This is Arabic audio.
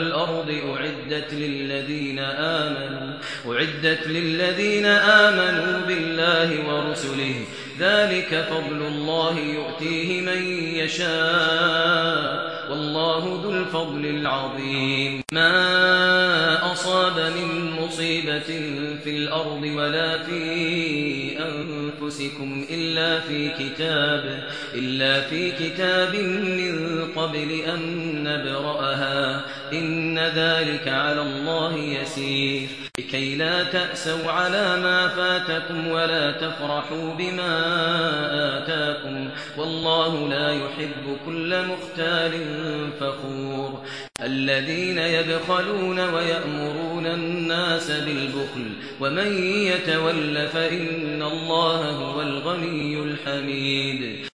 والأرض أعدت للذين آمنوا أعدت للذين آمنوا بالله ورسله. ذلك فضل الله يؤتيه من يشاء. والله ذو الفضل العظيم. ما أصاب من مصيبة في الأرض ولا في أنفسكم إلا في كتاب إلا في كتاب من قبل أن نبرأها. إن ذلك على الله يسير. لكي لا تأسوا على ما فاتكم ولا تفرحوا بما آتاكم. والله لا يحب كل مختال فخور. الذين يبخلون ويأمرون الناس بالبخل ومن يتول فإن الله هو الغني الحميد.